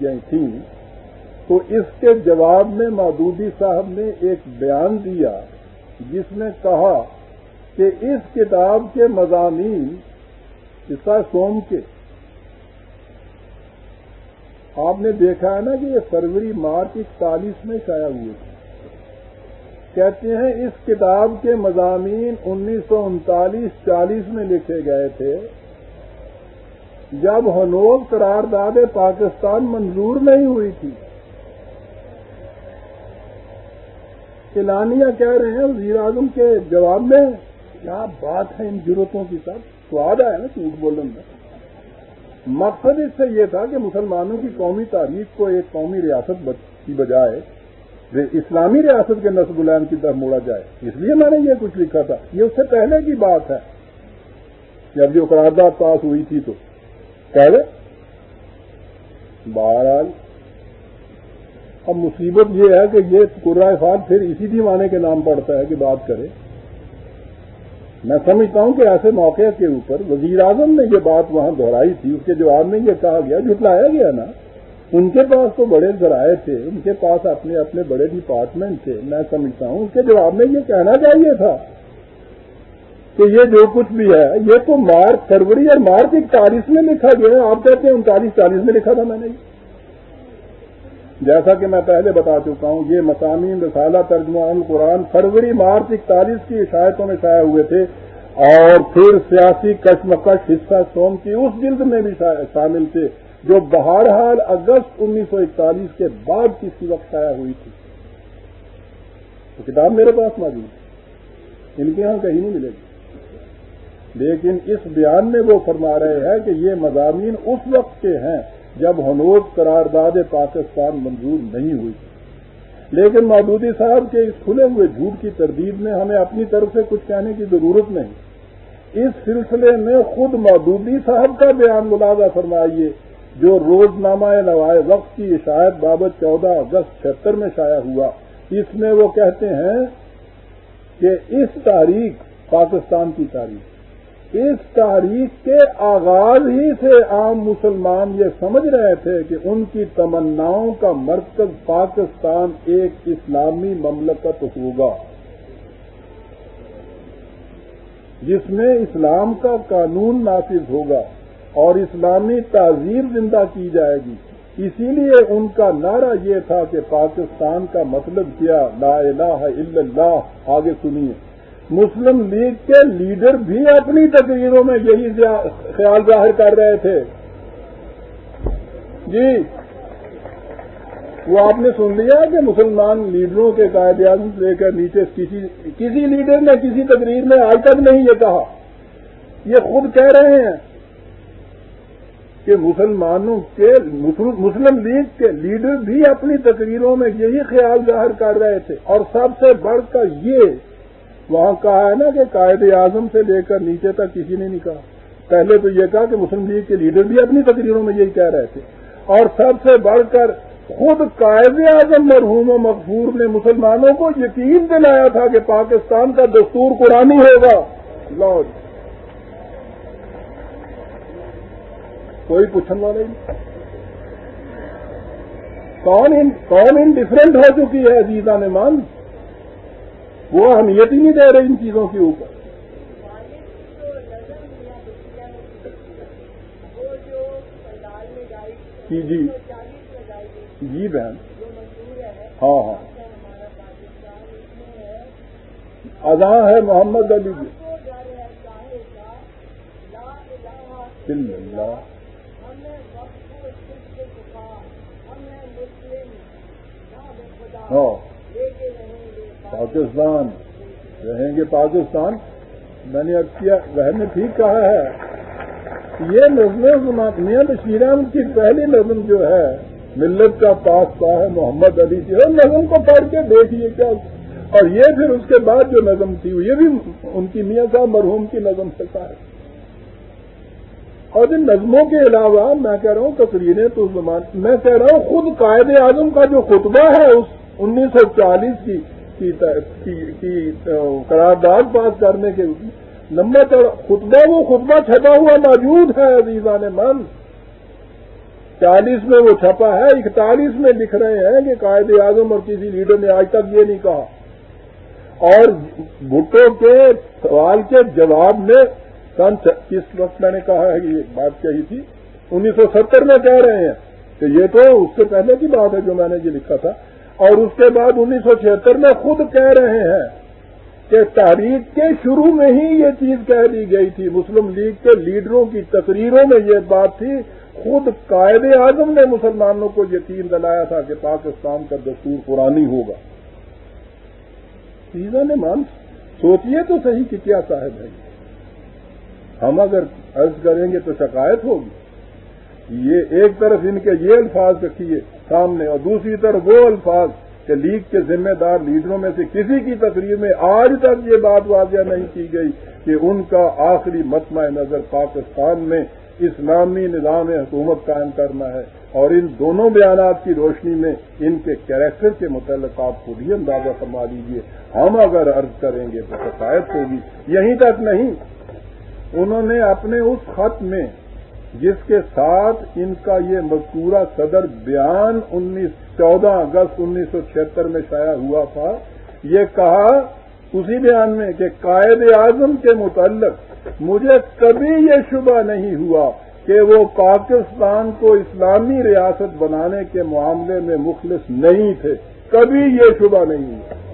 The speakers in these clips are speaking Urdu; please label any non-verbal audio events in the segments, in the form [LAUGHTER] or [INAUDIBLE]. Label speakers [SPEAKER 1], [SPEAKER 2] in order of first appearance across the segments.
[SPEAKER 1] یعنی تھیں، تو اس کے جواب میں مادودی صاحب نے ایک بیان دیا، جس میں کہا کہ اس کتاب کے مضامین قصہ سوم کے۔ آپ نے دیکھا ہے نا کہ یہ فروری مارچ اکتالیس میں شائع ہوئے تھے۔ کہتے ہیں اس کتاب کے مضامین انیس سو انتالیس چالیس میں لکھے گئے تھے۔ جب ہنوز قرارداد پاکستان منظور نہیں ہوئی تھی۔ اعلانیہ کہہ رہے ہیں، وزیر اعظم کے جواب میں کیا بات ہے ان ضرورتوں کی سب؟ سواد آیا نا جھوٹ بولنے میں۔ مقصد اس سے یہ تھا کہ مسلمانوں کی قومی تاریخ کو ایک قومی ریاست کی بجائے اسلامی ریاست کے نصب العین کی طرف موڑا جائے۔ اس لیے میں نے یہ کچھ لکھا تھا۔ یہ اس سے پہلے کی بات ہے۔ جب جو قرارداد پاس ہوئی تھی تو۔ پہلے بہرحال، اب مصیبت یہ ہے کہ یہ قرائے فاد پھر اسی دیوانے کے نام پڑتا ہے کہ بات کرے۔ میں سمجھتا ہوں کہ ایسے موقع کے اوپر وزیر اعظم نے یہ بات وہاں دہرائی تھی، اس کے جواب میں یہ کہا گیا، جھٹلایا گیا نا۔ ان کے پاس تو بڑے ذرائع تھے، ان کے پاس اپنے اپنے بڑے ڈپارٹمنٹ تھے۔ میں سمجھتا ہوں اس کے جواب میں یہ کہنا چاہیے تھا۔ کہ یہ جو کچھ بھی ہے، یہ تو مارچ فروری اور مارچ اکتالیس میں لکھا گیا آپ کہتے ہیں انتالیس چالیس میں لکھا تھا میں نے۔ جیسا کہ میں پہلے بتا چکا ہوں، یہ مسامین رسالہ، ترجمہ القرآن فروری مارچ اکتالیس کی عشایتوں میں شائع ہوئے تھے۔ اور پھر سیاسی کشمکش، حصہ سوم کی اس جلد میں بھی شامل تھے، جو بہرحال اگست انیس سو اکتالیس کے بعد کسی وقت شائع ہوئی تھی۔ تو کتاب میرے پاس موجود ان کے یہاں کہیں نہیں ملے گی۔ لیکن اس بیان میں وہ فرما رہے ہیں کہ یہ مضامین اس وقت کے ہیں جب ہنوز قرارداد پاکستان منظور نہیں ہوئی۔ لیکن مودودی صاحب کے اس کھلے ہوئے جھوٹ کی تردید میں ہمیں اپنی طرف سے کچھ کہنے کی ضرورت نہیں۔ اس سلسلے میں خود مودودی صاحب کا بیان ملازہ فرمائیے، جو روزنامہ نوائے وقت کی عشایت بابت چودہ اگست چھہتر میں شائع ہوا۔ اس میں وہ کہتے ہیں کہ اس تاریخ پاکستان کی تاریخ۔ اس تاریخ کے آغاز ہی سے عام مسلمان یہ سمجھ رہے تھے کہ ان کی تمناؤں کا مرکز پاکستان ایک اسلامی مملکت ہوگا۔ جس میں اسلام کا قانون نافذ ہوگا اور اسلامی تہذیب زندہ کی جائے گی۔ اسی لیے ان کا نعرہ یہ تھا کہ پاکستان کا مطلب کیا؟ لا الہ الا اللہ۔ آگے سنیے۔ مسلم لیگ کے لیڈر بھی اپنی تقریروں میں یہی خیال ظاہر کر رہے تھے۔ جی وہ آپ نے سن لیا کہ مسلمان لیڈروں کے قائد اعظم سے لے کر نیچے کسی کسی لیڈر نے کسی تقریر میں آج تک نہیں یہ کہا۔ یہ خود کہہ رہے ہیں کہ مسلمانوں کے مسلم لیگ کے لیڈر بھی اپنی تقریروں میں یہی خیال ظاہر کر رہے تھے۔ اور سب سے بڑھ کر یہ وہاں کہا ہے نا کہ قائد اعظم سے لے کر نیچے تک کسی نے نہیں کہا۔ پہلے تو یہ کہا کہ مسلم لیگ کے لیڈر بھی اپنی تقریروں میں یہی کہہ رہے تھے۔ اور سب سے بڑھ کر خود قائد اعظم مرحوم و مقبور نے مسلمانوں کو یقین دلایا تھا کہ پاکستان کا دستور قرآنی ہوگا۔ لوڈ کوئی پوچھنے والا نہیں۔ کون ان ڈفرینٹ ہو چکی ہے عزیزہ نے مان وہ اہمیت ہی نہیں دے رہے ان چیزوں کے اوپر۔ جی جی۔ جی بہن۔ ہاں ہاں۔ اذاں ہے محمد علی جی اللہ۔ ہاں۔ پاکستان۔ رہیں گے پاکستان؟ میں نے اب کیا وہ نے ٹھیک کہا ہے یہ نظم میاں بشیر احمد کی پہلی نظم جو ہے، ملت کا پاس ہے محمد علی کی۔ اور نظم کو پڑھ کے دیکھیے کیا۔ اور یہ پھر اس کے بعد جو نظم تھی، یہ بھی ان کی میاں صاحب مرحوم کی نظم سے ہے اور ان نظموں کے علاوہ میں کہہ رہا ہوں تصویریں تو زمان، میں کہہ رہا ہوں، خود قائد اعظم کا جو خطبہ ہے، اس انیس سو چالیس کی کی قرارداد پاس کرنے کے نمبر خطبہ وہ خطبہ چھپا ہوا موجود ہے عزیزان من۔ چالیس میں وہ چھپا ہے، اکتالیس میں لکھ رہے ہیں کہ قائد اعظم اور کسی لیڈر نے آج تک یہ نہیں کہا۔ اور بھٹو کے سوال کے جواب میں سن کس وقت میں نے کہا ہے کہ یہ بات کہی تھی، انیس سو ستر میں کہہ رہے ہیں۔ کہ یہ تو اس سے پہلے کی بات ہے جو میں نے یہ لکھا تھا۔ اور اس کے بعد انیس سو چھہتر میں خود کہہ رہے ہیں کہ تاریخ کے شروع میں ہی یہ چیز کہہ دی گئی تھی۔ مسلم لیگ کے لیڈروں کی تقریروں میں یہ بات تھی۔ خود قائد اعظم نے مسلمانوں کو یقین دلایا تھا کہ پاکستان کا دستور پرانی ہوگا۔ چیزوں نے مان سوچیے تو صحیح کہ کیا صاحب ہے۔ ہم اگر عرض کریں گے تو شکایت ہوگی۔ یہ ایک طرف ان کے یہ الفاظ رکھیے۔ سامنے اور دوسری طرف وہ الفاظ کہ لیگ کے ذمہ دار لیڈروں میں سے کسی کی تقریر میں آج تک یہ بات واضح نہیں کی گئی کہ ان کا آخری متمع نظر پاکستان میں اسلامی نظام حکومت قائم کرنا ہے اور ان دونوں بیانات کی روشنی میں ان کے کیریکٹر کے متعلق آپ کو بھی اندازہ فرما لیجیے ہم اگر عرض کریں گے تو شکایت ہوگی۔ یہیں تک نہیں، انہوں نے اپنے اس خط میں جس کے ساتھ ان کا یہ مذکورہ صدر بیان انیس چودہ اگست انیس سو چھہتر میں شائع ہوا تھا، یہ کہا اسی بیان میں کہ قائد اعظم کے متعلق مجھے کبھی یہ شبہ نہیں ہوا کہ وہ پاکستان کو اسلامی ریاست بنانے کے معاملے میں مخلص نہیں تھے، کبھی یہ شبہ نہیں ہوا۔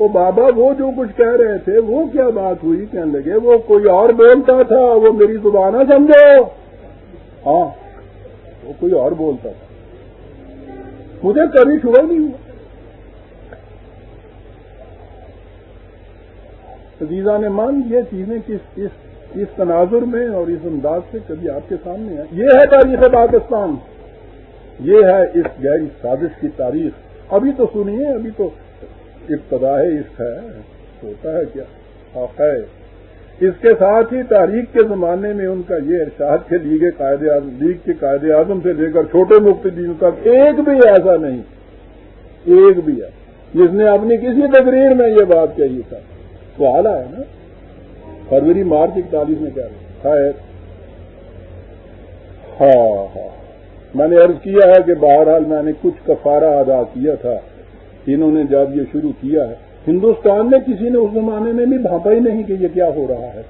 [SPEAKER 1] وہ بابا وہ جو کچھ کہہ رہے تھے، وہ کیا بات ہوئی؟ کہنے لگے، وہ کوئی اور بولتا تھا، وہ میری زبان سمجھو۔ ہاں وہ کوئی اور بولتا تھا۔ مجھے کبھی شبہ نہیں ہوا۔ عزیزہ نے مان یہ چیزیں کس اس اس تناظر میں اور اس انداز سے کبھی آپ کے سامنے آئے یہ ہے تاریخ پاکستان۔ یہ ہے اس گہری سازش کی تاریخ۔ ابھی تو سنیے، ابھی تو ابتدا اس ہے، ہوتا ہے کیا؟ ہے۔ اس کے ساتھ ہی تاریخ کے زمانے میں ان کا یہ ارشاد کے لیگ قائد لیگ کے قائد اعظم سے لے کر چھوٹے مفتی تک ایک بھی ایسا نہیں۔ ایک بھی ہے۔ جس نے اپنی کسی تقریر میں یہ بات کہی تھا۔ تو آلہ ہے نا؟ فروری مارچ اکتالیس میں کیا خیر۔ ہاں ہاں۔ میں نے عرض کیا ہے کہ بہرحال میں نے کچھ کفارہ ادا کیا تھا۔ انہوں نے جب یہ شروع کیا ہے، ہندوستان میں کسی نے اس زمانے میں بھی بھانپا ہی نہیں کہ یہ کیا ہو رہا ہے۔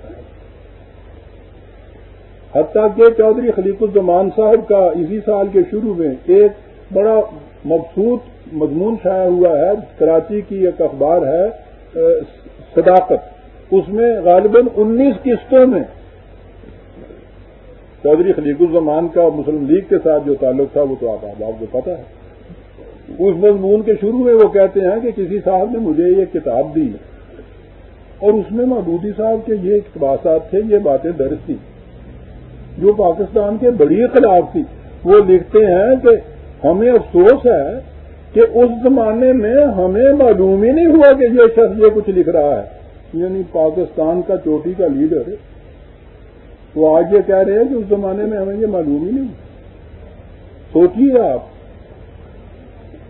[SPEAKER 1] حتیٰ کہ چودھری خلیق الزمان صاحب کا اسی سال کے شروع میں ایک بڑا مبسوط مضمون شائع ہوا ہے۔ کراچی کی ایک اخبار ہے صداقت۔ اس میں غالباً انیس قسطوں میں چودھری خلیق الزمان کا مسلم لیگ کے ساتھ جو تعلق تھا، وہ تو آپ کو پتا ہے۔ اس مضمون کے شروع میں وہ کہتے ہیں کہ کسی صاحب نے مجھے یہ کتاب دی اور اس میں محبودی صاحب کے یہ اقتباسات تھے، یہ باتیں درج تھیں۔ جو پاکستان کے بڑی خلاف تھی۔ وہ لکھتے ہیں کہ ہمیں افسوس ہے کہ اس زمانے میں ہمیں معلوم ہی نہیں ہوا کہ یہ شخص یہ کچھ لکھ رہا ہے۔ یعنی پاکستان کا چوٹی کا لیڈر تو آج یہ کہہ رہے ہیں کہ اس زمانے میں ہمیں یہ معلوم ہی نہیں۔ سوچیے آپ۔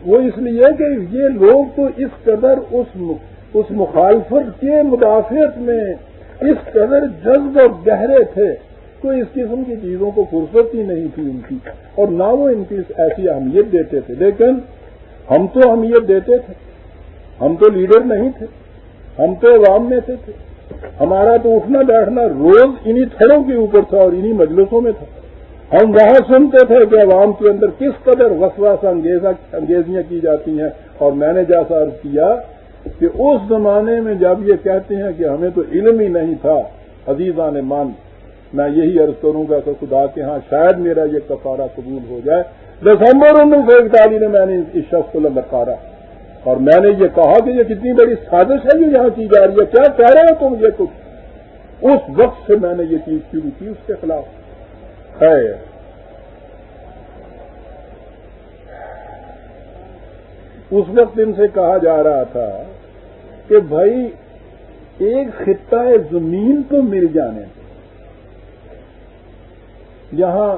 [SPEAKER 1] وہ اس لیے کہ یہ لوگ تو اس قدر اس اس مخالفت کے مدافعت میں اس قدر جذب اور گہرے تھے تو اس قسم کی چیزوں کو فرصت ہی نہیں تھی ان کی اور نہ وہ ان کی ایسی اہمیت دیتے تھے۔ لیکن ہم تو اہمیت دیتے تھے۔ ہم تو لیڈر نہیں تھے۔ ہم تو عوام میں سے تھے۔ ہمارا تو اٹھنا بیٹھنا روز انہی تھڑوں کے اوپر تھا اور انہی مجلسوں میں تھا۔ ہم وہاں سنتے تھے کہ عوام کے اندر کس قدر وسواس انگیزیاں کی جاتی ہیں۔ اور میں نے جیسا عرض کیا کہ اس زمانے میں جب یہ کہتے ہیں کہ ہمیں تو علم ہی نہیں تھا عزیزہ نے مان میں یہی عرض کروں گا کہ خدا کے ہاں شاید میرا یہ کفارہ قبول ہو جائے۔ دسمبر انیس سو اکتالیس میں نے اس شخص کو للکارا اور میں نے یہ کہا کہ یہ کتنی بڑی سازش ہے جو یہاں کی جا رہی ہے، کیا کہہ رہے ہو تم یہ کچھ؟ اس وقت سے میں نے یہ چیز شروع کی، اس کے خلاف۔ ہے اس وقت ان سے کہا جا رہا تھا کہ بھائی ایک خطہ زمین تو مل جانے جہاں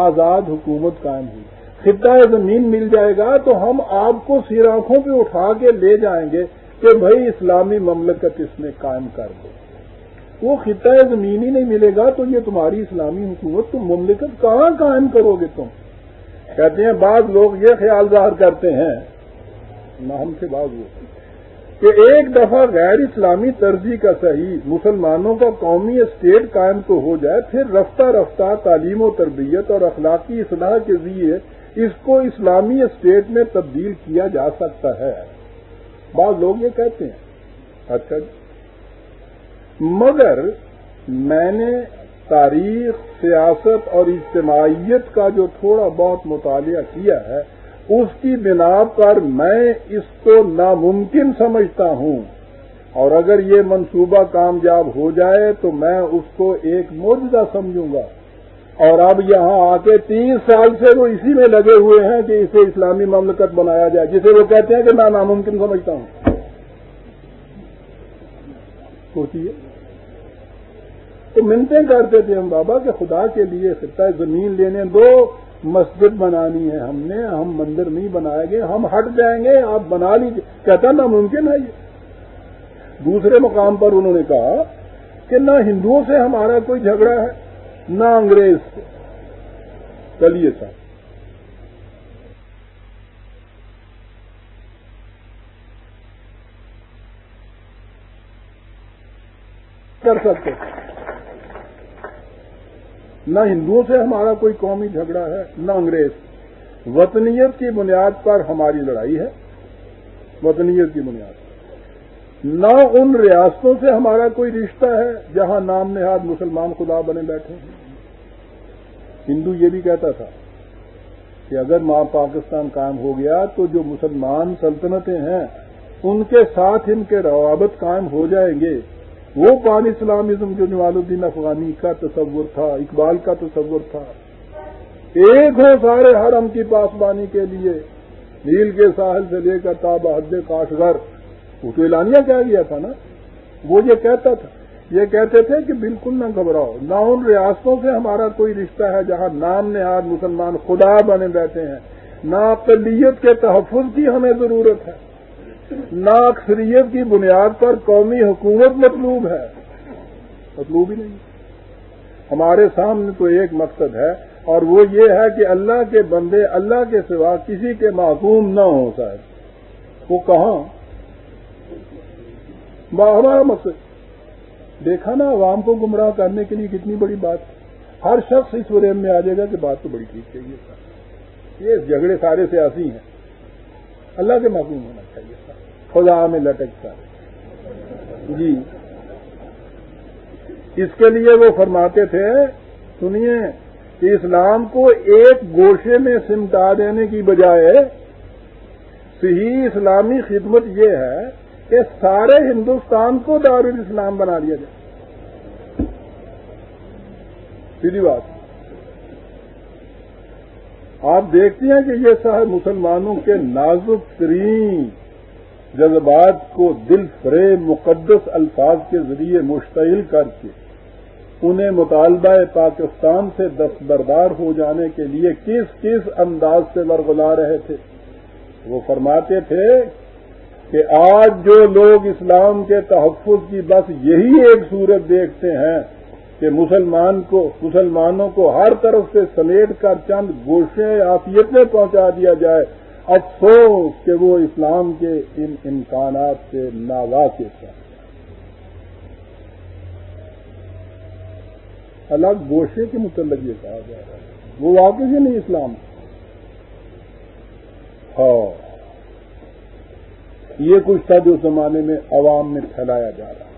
[SPEAKER 1] آزاد حکومت قائم ہوئی خطہ زمین مل جائے گا تو ہم آپ کو سیراخوں پہ اٹھا کے لے جائیں گے کہ بھائی اسلامی مملکت اس میں قائم کر دو وہ خطہ زمین ہی نہیں ملے گا تو یہ تمہاری اسلامی حکومت، تم مملکت کہاں قائم کرو گے تم؟ کہتے ہیں بعض لوگ یہ خیال ظاہر کرتے ہیں، نہ ہم سے بعض وہ، کہ ایک دفعہ غیر اسلامی ترجیح کا صحیح مسلمانوں کا قومی اسٹیٹ قائم تو ہو جائے، پھر رفتہ رفتہ تعلیم و تربیت اور اخلاقی اصلاح کے ذریعے اس کو اسلامی اسٹیٹ میں تبدیل کیا جا سکتا ہے۔ بعض لوگ یہ کہتے ہیں اچھا جی مگر میں نے تاریخ، سیاست اور اجتماعیت کا جو تھوڑا بہت مطالعہ کیا ہے، اس کی بنا پر میں اس کو ناممکن سمجھتا ہوں۔ اور اگر یہ منصوبہ کامیاب ہو جائے تو میں اس کو ایک موجودہ سمجھوں گا۔ اور اب یہاں آ کے تیس سال سے وہ اسی میں لگے ہوئے ہیں کہ اسے اسلامی مملکت بنایا جائے، جسے وہ کہتے ہیں کہ میں ناممکن سمجھتا ہوں۔ سوچیے۔ تو منتیں کرتے تھے ہم بابا کہ خدا کے لیے خطہ زمین لینے دو مسجد بنانی ہے ہم نے، ہم مندر نہیں بنائے گے ہم ہٹ جائیں گے، آپ بنا لیجیے کہتا ناممکن ہے یہ۔ دوسرے مقام پر انہوں نے کہا کہ نہ ہندوؤں سے ہمارا کوئی جھگڑا ہے، نہ انگریز سے۔ چلیے صاحب کر سکتے نہ ہندوؤں سے ہمارا کوئی قومی جھگڑا ہے، نہ انگریز۔ وطنیت کی بنیاد پر ہماری لڑائی ہے، وطنیت کی بنیاد پر۔ نہ ان ریاستوں سے ہمارا کوئی رشتہ ہے جہاں نام نہاد مسلمان خدا بنے بیٹھے ہیں۔ ہندو یہ بھی کہتا تھا کہ اگر ماں پاکستان قائم ہو گیا تو جو مسلمان سلطنتیں ہیں، ان کے ساتھ ان کے روابط قائم ہو جائیں گے۔ وہ پان اسلامزم جو جمال الدین افغانی کا تصور تھا، اقبال کا تصور تھا۔ ایک ہو سارے حرم کی پاسبانی کے لیے، نیل کے ساحل سے لے کر تابا حد کاشغر وہ تو اعلانیہ کیا گیا تھا نا؟ وہ یہ کہتا تھا، یہ کہتے تھے کہ بالکل نہ گھبراؤ، نہ ان ریاستوں سے ہمارا کوئی رشتہ ہے جہاں نام نہاد مسلمان خدا بنے بیٹھے ہیں۔ نہ اقلیت کے تحفظ کی ہمیں ضرورت ہے۔ نہ اکثریت کی بنیاد پر قومی حکومت مطلوب ہے۔ مطلوب ہی نہیں۔ ہمارے سامنے تو ایک مقصد ہے اور وہ یہ ہے کہ اللہ کے بندے اللہ کے سوا کسی کے معصوم نہ ہوں شاید وہ کہاں؟ ہمارا مقصد۔ دیکھا نا عوام کو گمراہ کرنے کے لیے کتنی بڑی بات۔ ہر شخص اس وریم میں آ جائے گا کہ بات تو بڑی ٹھیک چاہیے یہ جھگڑے سارے سیاسی ہیں۔ اللہ کے معصوم ہونا چاہیے۔ خدا میں لٹکتا جی۔ اس کے لیے وہ فرماتے تھے، سنیے، کہ اسلام کو ایک گوشے میں سمٹا دینے کی بجائے صحیح اسلامی خدمت یہ ہے کہ سارے ہندوستان کو دارالاسلام بنا دیا جائے۔ سیدھی بات۔ آپ دیکھتے ہیں کہ یہ صاحب مسلمانوں کے نازک ترین جذبات کو دل فریب مقدس الفاظ کے ذریعے مشتعل کر کے انہیں مطالبہ پاکستان سے دستبردار ہو جانے کے لیے کس کس انداز سے ورگلا رہے تھے۔ وہ فرماتے تھے کہ آج جو لوگ اسلام کے تحفظ کی بس یہی ایک صورت دیکھتے ہیں کہ مسلمان کو، مسلمانوں کو ہر طرف سے سمیٹ کر چند گوشیں آفیت میں پہنچا دیا جائے۔ افسوس کہ وہ اسلام کے ان امکانات سے ناواقف ہیں۔ الگ گوشے کے متعلق یہ کہا جا رہا ہے۔ وہ واقف ہی نہیں اسلام۔ ہاں۔ یہ کچھ تھا جو زمانے میں عوام میں پھیلایا جا رہا۔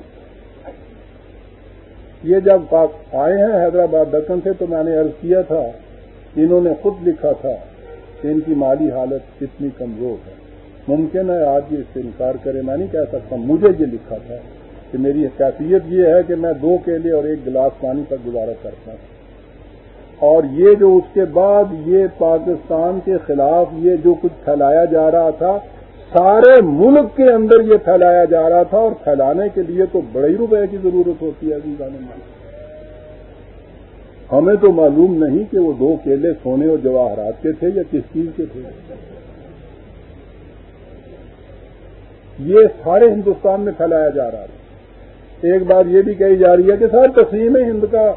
[SPEAKER 1] یہ جب آپ آئے ہیں حیدرآباد دکن سے تو میں نے عرض کیا تھا، انہوں نے خود لکھا تھا کہ ان کی مالی حالت کتنی کمزور ہے۔ ممکن ہے آج یہ اس سے انکار کرے۔ میں نہیں کہہ سکتا، مجھے یہ لکھا تھا کہ میری کیفیت یہ ہے کہ میں دو کیلے اور ایک گلاس پانی پر گزارا کرتا ہوں۔ اور یہ جو اس کے بعد یہ پاکستان کے خلاف یہ جو کچھ پھیلایا جا رہا تھا، سارے ملک کے اندر یہ پھیلایا جا رہا تھا اور پھیلانے کے لیے تو بڑے روپے کی ضرورت ہوتی ہے۔ ابھی گانے ہمیں تو معلوم نہیں کہ وہ دو کیلے سونے اور جواہرات کے تھے یا کس چیز کے تھے۔ یہ سارے ہندوستان میں پھیلایا جا رہا تھا ایک بات یہ بھی کہی جا رہی ہے کہ سر تقسیم ہند کا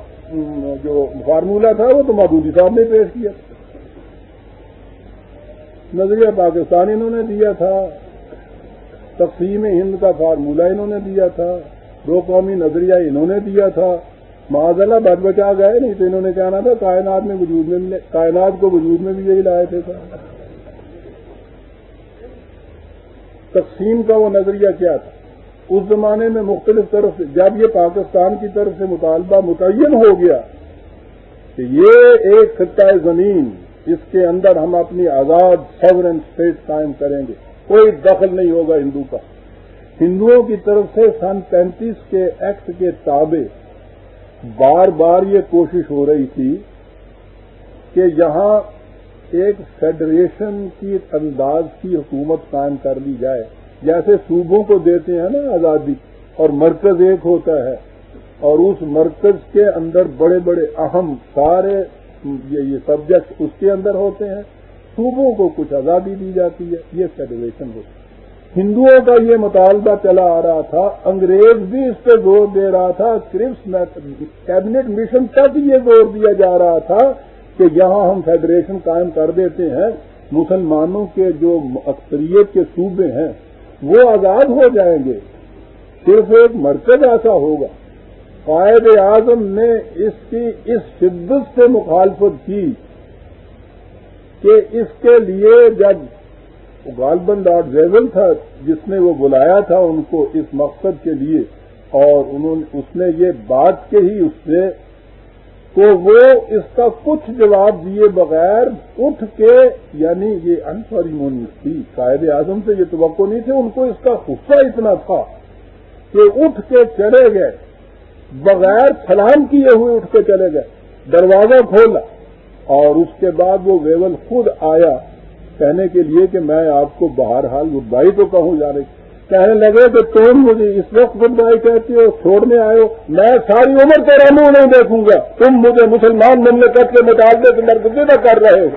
[SPEAKER 1] جو فارمولہ تھا، وہ تو مودودی صاحب نے پیش کیا۔ نظریہ پاکستان انہوں نے دیا تھا۔ تقسیم ہند کا فارمولہ انہوں نے دیا تھا۔ دو قومی نظریہ انہوں نے دیا تھا۔ معذ اللہ بد بچا گئے نہیں تو انہوں نے کہنا تھا کائنات میں وجود میں کائنات کو وجود میں بھی یہی لائے تھے تقسیم کا وہ نظریہ کیا تھا؟ اس زمانے میں مختلف طرف سے جب یہ پاکستان کی طرف سے مطالبہ متعین ہو گیا کہ یہ ایک خطۂ زمین، اس کے اندر ہم اپنی آزاد سورن اسٹیٹ قائم کریں گے۔ کوئی دخل نہیں ہوگا ہندو کا۔ ہندوؤں کی طرف سے سن پینتیس کے ایکٹ کے تابع بار بار یہ کوشش ہو رہی تھی کہ یہاں ایک فیڈریشن کی انداز کی حکومت قائم کر لی جائے۔ جیسے صوبوں کو دیتے ہیں نا آزادی، اور مرکز ایک ہوتا ہے، اور اس مرکز کے اندر بڑے بڑے اہم سارے یہ سبجیکٹ اس کے اندر ہوتے ہیں۔ صوبوں کو کچھ آزادی دی جاتی ہے، یہ فیڈریشن ہوتی ہے۔ ہندوؤں کا یہ مطالبہ چلا آ رہا تھا، انگریز بھی اس پہ زور دے رہا تھا کرپس کیبنٹ مشن تک یہ زور دیا جا رہا تھا کہ یہاں ہم فیڈریشن قائم کر دیتے ہیں۔ مسلمانوں کے جو اکثریت کے صوبے ہیں، وہ آزاد ہو جائیں گے۔ صرف ایک مرکز ایسا ہوگا۔ قائد اعظم نے اس کی اس شدت سے مخالفت کی کہ اس کے لیے جب غالبن ڈاٹ زیول تھا، جس نے وہ بلایا تھا ان کو اس مقصد کے لیے، اور انہوں نے اس نے یہ بات کہی اس سے تو وہ اس کا کچھ جواب دیے بغیر اٹھ کے یعنی یہ انسوریمونی تھی قائد اعظم سے یہ توقع نہیں تھے، ان کو اس کا غصہ اتنا تھا کہ اٹھ کے چلے گئے۔ بغیر سلام کیے ہوئے اٹھ کے چلے گئے۔ دروازہ کھولا، اور اس کے بعد وہ ویول خود آیا۔ کہنے کے لیے کہ میں آپ کو باہر حال گڈ بائی تو کہوں جا رہی کہنے لگے کہ تم مجھے اس وقت گڈ بائی کہتے ہو، چھوڑنے آئے ہو، میں ساری عمر تیرا منہ نہیں دیکھوں گا۔ تم مجھے مسلمان مملکت کے مطابق مرکزی کر رہے ہو۔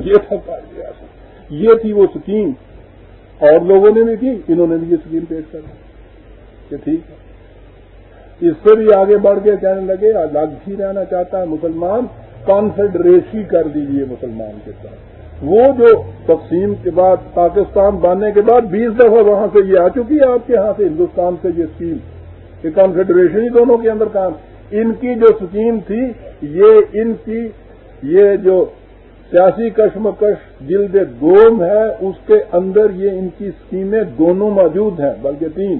[SPEAKER 1] یہ تھا یہ تھی وہ سکیم۔ اور لوگوں نے بھی کی، انہوں نے بھی یہ سکیم پیش کر کہ ٹھیک ہے۔ اس سے بھی آگے بڑھ کے کہنے لگے، الگ ہی رہنا چاہتا ہے مسلمان کانفیڈریسی کر دیجیے مسلمان کے ساتھ۔ وہ جو تقسیم کے بعد پاکستان بننے کے بعد بیس دفعہ وہاں سے یہ آ چکی ہے آپ کے یہاں سے، ہندوستان سے یہ اسکیم۔ یہ کانفیڈریشن ہی دونوں کے اندر کام۔ ان کی جو اسکیم تھی، یہ ان کی، یہ جو سیاسی کشمکش جلد دوم ہے، اس کے اندر یہ ان کی اسکیمیں دونوں موجود ہیں، بلکہ تین۔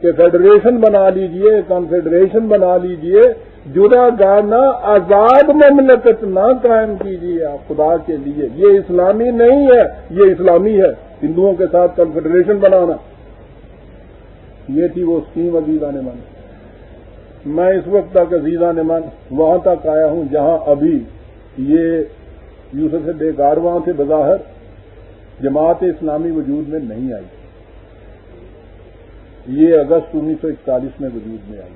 [SPEAKER 1] کہ فیڈریشن بنا لیجیے، کانفیڈریشن بنا لیجیے، جدا گانا آزاد مملکت نہ قائم کیجیے آپ خدا کے لیے۔ یہ اسلامی نہیں ہے، یہ اسلامی ہے۔ ہندوؤں کے ساتھ کنفیڈریشن بنانا۔ یہ تھی وہ اسکیم عزیزہ نے من میں اس وقت تک عزیزہ نے من وہاں تک آیا ہوں، جہاں ابھی یہ یوسف سے بیکار وہاں سے بظاہر جماعت اسلامی وجود میں نہیں آئی۔ یہ اگست انیس سو اکتالیس میں وجود میں آئی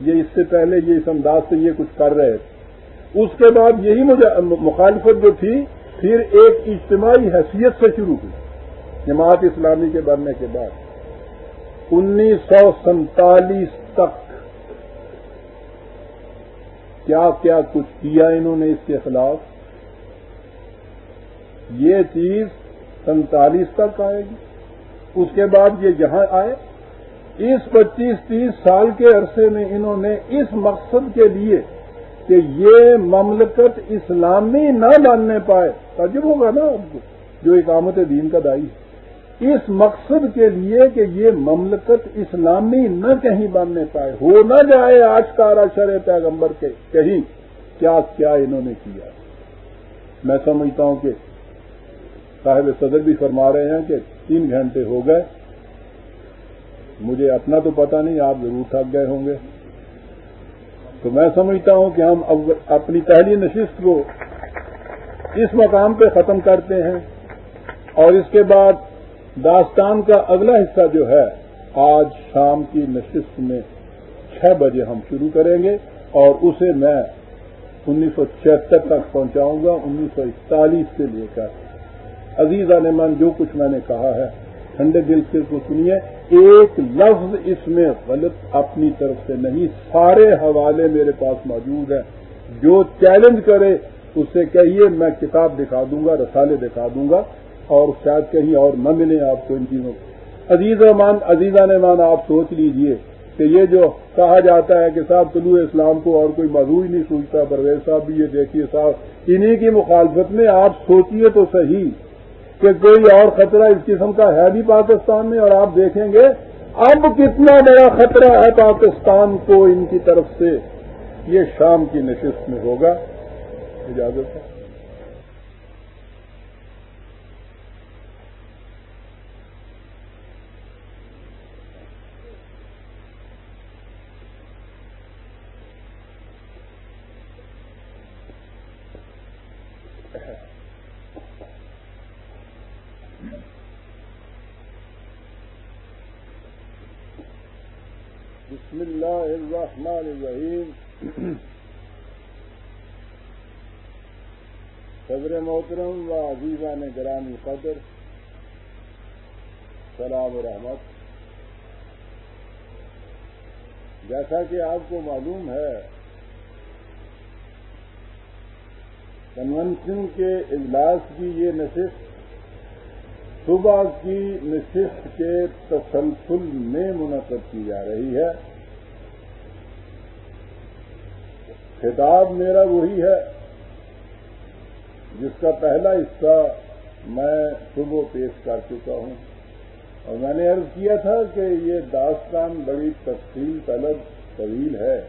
[SPEAKER 1] یہ اس سے پہلے یہ اس انداز سے یہ کچھ کر رہے تھے۔ اس کے بعد یہی مخالفت جو تھی، پھر ایک اجتماعی حیثیت سے شروع ہوئی، جماعت اسلامی کے بننے کے بعد۔ انیس سو سینتالیس تک کیا کیا کچھ کیا انہوں نے اس کے خلاف؟ یہ چیز سینتالیس تک آئے گی۔ اس کے بعد یہ یہاں آئے اس پچیس تیس سال کے عرصے میں انہوں نے اس مقصد کے لیے کہ یہ مملکت اسلامی نہ ماننے پائے تجرب ہوگا نا جو اقامت دین کا دائی ہے۔ اس مقصد کے لیے کہ یہ مملکت اسلامی نہ کہیں باننے پائے، ہو نہ جائے آج کا شر پیغمبر کے کہیں، کیا کیا انہوں نے کیا؟ میں سمجھتا ہوں کہ صاحب صدر بھی فرما رہے ہیں کہ تین گھنٹے ہو گئے مجھے اپنا تو پتا نہیں، آپ ضرور تھک گئے ہوں گے۔ تو میں سمجھتا ہوں کہ ہم اپنی پہلی نشست کو اس مقام پہ ختم کرتے ہیں اور اس کے بعد داستان کا اگلا حصہ جو ہے، آج شام کی نشست میں چھ بجے ہم شروع کریں گے اور اسے میں انیس سو چھہتر تک پہنچاؤں گا، انیس سو اکتالیس سے لے کر۔ عزیزہ نے من جو کچھ میں نے کہا ہے، ٹھنڈے دل سے کو سنیے۔ ایک لفظ اس میں غلط اپنی طرف سے نہیں، سارے حوالے میرے پاس موجود ہیں۔ جو چیلنج کرے اس سے کہیے، میں کتاب دکھا دوں گا، رسالے دکھا دوں گا، اور شاید کہیں اور نہ ملیں آپ کو ان چیزوں عزیز مان، عزیزہ نے مان آپ سوچ لیجیے کہ یہ جو کہا جاتا ہے کہ صاحب طلوع اسلام کو اور کوئی موضوع ہی نہیں سوچتا، پرویز صاحب بھی یہ دیکھیے صاحب انہیں کی مخالفت میں آپ سوچیے تو صحیح۔ کہ کوئی اور خطرہ اس قسم کا ہے بھی پاکستان میں اور آپ دیکھیں گے، اب کتنا بڑا خطرہ ہے پاکستان کو ان کی طرف سے، یہ شام کی نشست میں ہوگا۔ اجازت ہے بسم اللہ الرحمن الرحیم. صدر محترم و عزیزہ نے گرامی قدر، سلام و رحمت. جیسا کہ آپ کو معلوم ہے کنونشن کے اجلاس کی یہ نشست صبح کی نشست کے تسلسل میں منعقد کی جا رہی ہے۔ خطاب میرا وہی ہے جس کا پہلا حصہ میں صبح پیش کر چکا ہوں اور میں نے عرض کیا تھا کہ یہ داستان بڑی تفصیل طلب طویل ہے۔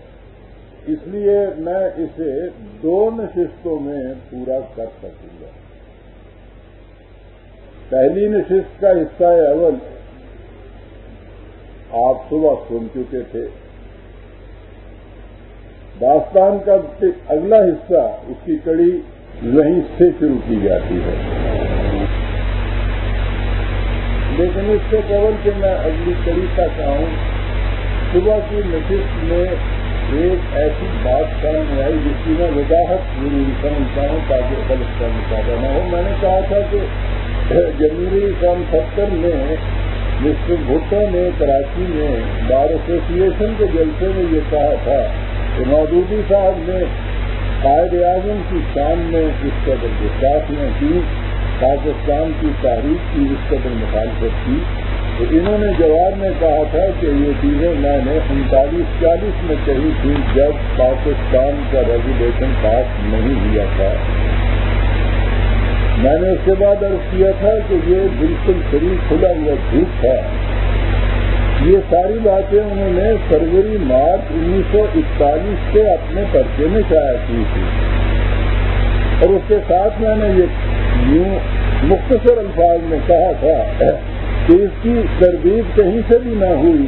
[SPEAKER 1] اس لیے میں اسے دو نشستوں میں پورا کر سکوں گا۔ پہلی نشست کا حصہ اول آپ صبح سن چکے تھے۔ داستان کا اگلا حصہ اس کی کڑی وہیں سے شروع کی جاتی ہے۔ لیکن اس سے قبل کہ میں اگلی کڑی تک آؤں صبح کی نشست میں ایک ایسی بات سامنے آئی جس کی میں وضاحت ضروری سمجھتا ہوں تاکہ کل اس کا مقابلہ نہ ہو۔ میں نے کہا تھا کہ جنوری سن ستر میں مسٹر بھٹو نے کراچی میں بار ایسوسیشن کے جلسے میں یہ کہا تھا کہ مودودی صاحب نے قائد اعظم کی شان میں اس قدر گستاخیاں کی پاکستان کی تاریخ کی اس قدر مخالفت کی۔ تو انہوں نے جواب میں کہا تھا کہ یہ چیزیں میں نے انتالیس چالیس میں کہی تھی جب پاکستان کا ریگولیشن پاس نہیں ہوا تھا۔ میں نے اس کے بعد عرض کیا تھا کہ یہ بالکل شریف کھلا ہوا جھوٹ تھا۔ یہ ساری باتیں انہوں نے فروری مارچ انیس سو اکتالیس کے اپنے پرچے میں شائع کی تھی۔ اور اس کے ساتھ میں نے یہ یوں مختصر الفاظ میں کہا تھا کہ اس کی تربیت کہیں سے بھی نہ ہوئی۔